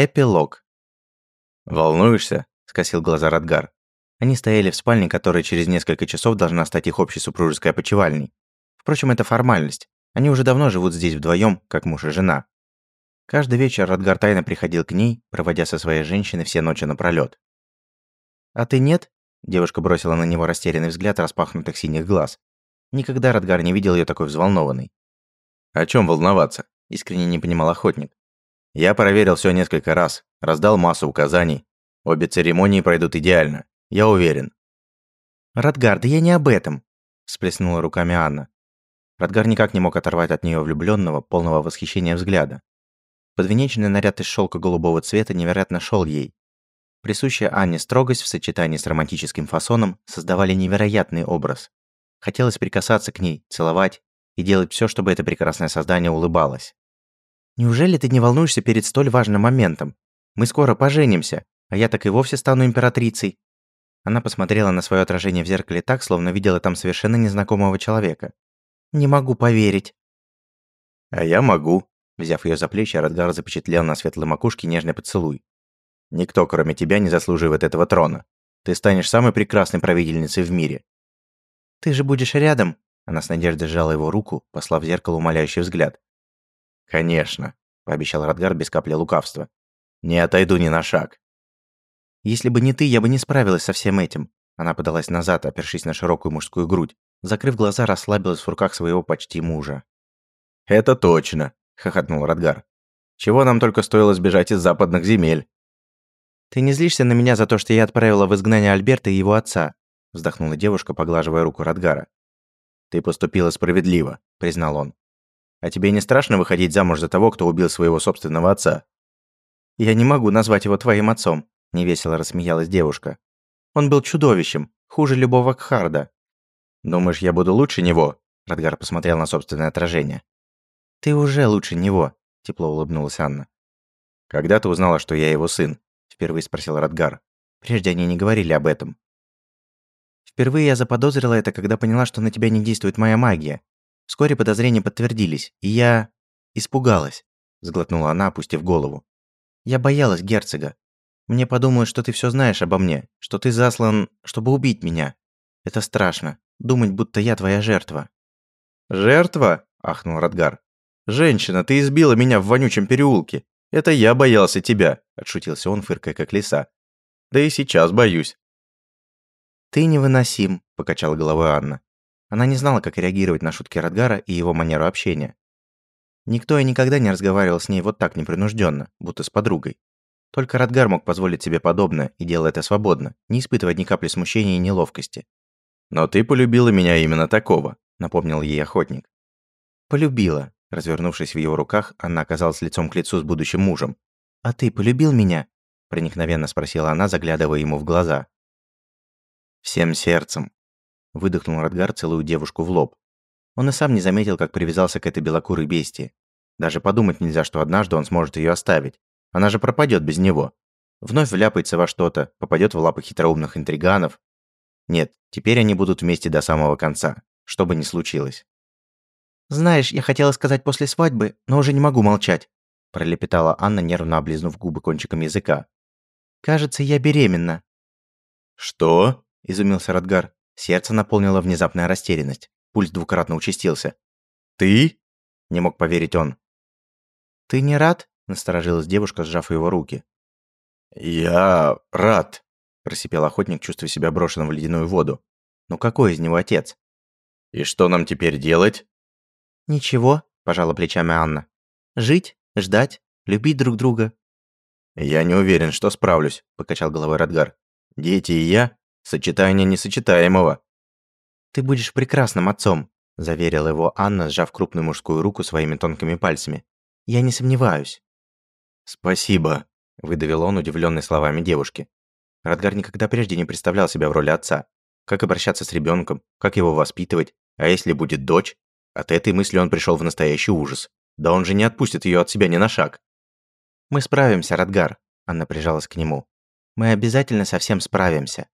Эпилог. «Волнуешься?» – скосил глаза Радгар. Они стояли в спальне, которая через несколько часов должна стать их общей супружеской опочивальней. Впрочем, это формальность. Они уже давно живут здесь вдвоем, как муж и жена. Каждый вечер Радгар тайно приходил к ней, проводя со своей женщиной все ночи напролёт. «А ты нет?» – девушка бросила на него растерянный взгляд распахнутых синих глаз. Никогда Радгар не видел ее такой взволнованной. «О чем волноваться?» – искренне не понимал охотник. Я проверил все несколько раз, раздал массу указаний. Обе церемонии пройдут идеально, я уверен. «Радгар, да я не об этом», – всплеснула руками Анна. Радгар никак не мог оторвать от нее влюбленного, полного восхищения взгляда. Подвенечный наряд из шелка голубого цвета невероятно шел ей. Присущая Анне строгость в сочетании с романтическим фасоном создавали невероятный образ. Хотелось прикасаться к ней, целовать и делать все, чтобы это прекрасное создание улыбалось. Неужели ты не волнуешься перед столь важным моментом? Мы скоро поженимся, а я так и вовсе стану императрицей». Она посмотрела на свое отражение в зеркале так, словно видела там совершенно незнакомого человека. «Не могу поверить». «А я могу», Взяв ее за плечи, Радгар запечатлел на светлой макушке нежный поцелуй. «Никто, кроме тебя, не заслуживает этого трона. Ты станешь самой прекрасной правительницей в мире». «Ты же будешь рядом?» Она с надеждой сжала его руку, послав в зеркало умоляющий взгляд. «Конечно», – пообещал Радгар без капли лукавства. «Не отойду ни на шаг». «Если бы не ты, я бы не справилась со всем этим». Она подалась назад, опершись на широкую мужскую грудь. Закрыв глаза, расслабилась в руках своего почти мужа. «Это точно», – хохотнул Радгар. «Чего нам только стоило сбежать из западных земель?» «Ты не злишься на меня за то, что я отправила в изгнание Альберта и его отца?» – вздохнула девушка, поглаживая руку Радгара. «Ты поступила справедливо», – признал он. А тебе не страшно выходить замуж за того, кто убил своего собственного отца?» «Я не могу назвать его твоим отцом», – невесело рассмеялась девушка. «Он был чудовищем, хуже любого Кхарда». «Думаешь, я буду лучше него?» – Радгар посмотрел на собственное отражение. «Ты уже лучше него», – тепло улыбнулась Анна. «Когда ты узнала, что я его сын?» – впервые спросил Радгар. Прежде они не говорили об этом. «Впервые я заподозрила это, когда поняла, что на тебя не действует моя магия. Вскоре подозрения подтвердились, и я... испугалась», — сглотнула она, опустив голову. «Я боялась герцога. Мне подумалось, что ты все знаешь обо мне, что ты заслан, чтобы убить меня. Это страшно, думать, будто я твоя жертва». «Жертва?» – ахнул Радгар. «Женщина, ты избила меня в вонючем переулке. Это я боялся тебя», – отшутился он, фыркая как лиса. «Да и сейчас боюсь». «Ты невыносим», – покачала головой Анна. Она не знала, как реагировать на шутки Радгара и его манеру общения. Никто и никогда не разговаривал с ней вот так непринужденно, будто с подругой. Только Радгар мог позволить себе подобное и делал это свободно, не испытывая ни капли смущения и неловкости. «Но ты полюбила меня именно такого», — напомнил ей охотник. «Полюбила». Развернувшись в его руках, она оказалась лицом к лицу с будущим мужем. «А ты полюбил меня?» – проникновенно спросила она, заглядывая ему в глаза. «Всем сердцем», выдохнул Радгар, целую девушку в лоб. Он и сам не заметил, как привязался к этой белокурой бестии. Даже подумать нельзя, что однажды он сможет ее оставить. Она же пропадет без него. Вновь вляпается во что-то, попадет в лапы хитроумных интриганов. Нет, теперь они будут вместе до самого конца, что бы ни случилось. «Знаешь, я хотела сказать после свадьбы, но уже не могу молчать», пролепетала Анна, нервно облизнув губы кончиком языка. «Кажется, я беременна». «Что?» – изумился Радгар. Сердце наполнило внезапная растерянность. Пульс двукратно участился. «Ты?» – не мог поверить он. «Ты не рад?» – насторожилась девушка, сжав его руки. «Я рад», – просипел охотник, чувствуя себя брошенным в ледяную воду. «Ну какой из него отец?» «И что нам теперь делать?» «Ничего», – пожала плечами Анна. «Жить, ждать, любить друг друга». «Я не уверен, что справлюсь», – покачал головой Радгар. «Дети и я Сочетание несочетаемого. Ты будешь прекрасным отцом, заверила его Анна, сжав крупную мужскую руку своими тонкими пальцами. Я не сомневаюсь. Спасибо, выдавил он, удивленный словами девушки. Радгар никогда прежде не представлял себя в роли отца. Как обращаться с ребенком, как его воспитывать, а если будет дочь? От этой мысли он пришел в настоящий ужас. Да он же не отпустит ее от себя ни на шаг. Мы справимся, Радгар, Анна прижалась к нему. Мы обязательно совсем справимся.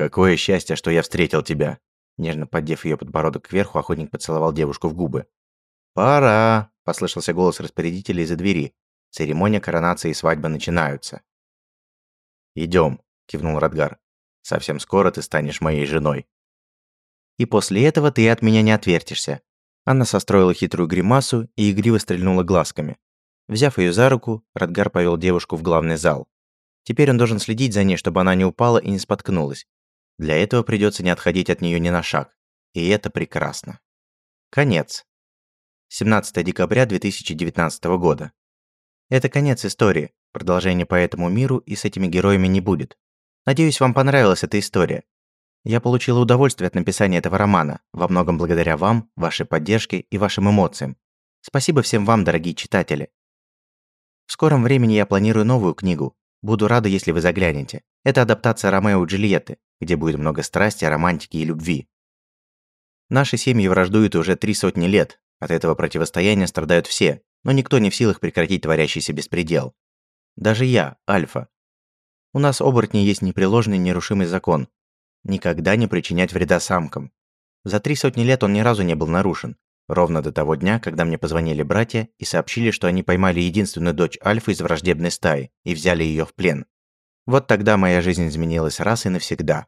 «Какое счастье, что я встретил тебя!» Нежно поддев ее подбородок кверху, охотник поцеловал девушку в губы. «Пора!» – послышался голос распорядителя из-за двери. Церемония коронации и свадьбы начинаются. Идем, кивнул Радгар. Совсем скоро ты станешь моей женой. И после этого ты от меня не отвертишься. Анна состроила хитрую гримасу и игриво стрельнула глазками. Взяв ее за руку, Радгар повел девушку в главный зал. Теперь он должен следить за ней, чтобы она не упала и не споткнулась. Для этого придется не отходить от нее ни на шаг. И это прекрасно. Конец. 17 декабря 2019 года. Это конец истории. Продолжения по этому миру и с этими героями не будет. Надеюсь, вам понравилась эта история. Я получила удовольствие от написания этого романа, во многом благодаря вам, вашей поддержке и вашим эмоциям. Спасибо всем вам, дорогие читатели. В скором времени я планирую новую книгу. Буду рада, если вы заглянете. Это адаптация Ромео и Джульетты, где будет много страсти, романтики и любви. Наши семьи враждуют уже три сотни лет. От этого противостояния страдают все, но никто не в силах прекратить творящийся беспредел. Даже я, Альфа. У нас оборотни есть непреложный нерушимый закон. Никогда не причинять вреда самкам. За три сотни лет он ни разу не был нарушен. Ровно до того дня, когда мне позвонили братья и сообщили, что они поймали единственную дочь Альфы из враждебной стаи и взяли ее в плен. Вот тогда моя жизнь изменилась раз и навсегда.